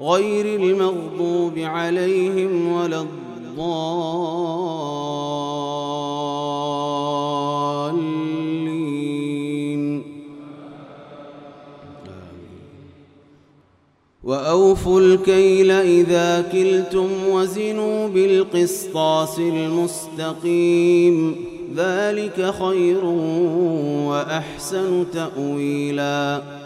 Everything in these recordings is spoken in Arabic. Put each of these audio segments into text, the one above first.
غير المغضوب عليهم ولا الضالين. وأوفوا الكيل إذا كلتم وزنوا بالقسطاس المستقيم. ذلك خير وأحسن تأويلاً.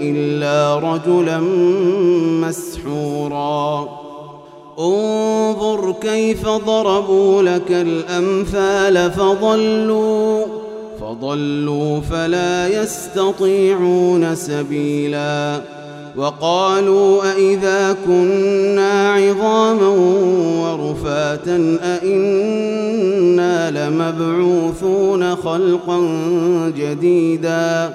إلا رجلا مسحورا. انظر كيف ضربوا لك الأمثال فضلوا فضلوا فلا يستطيعون سبيلا. وقالوا أئذا كنا عظاما ورفاتا أئنا لمبعوثون خلقا جديدا.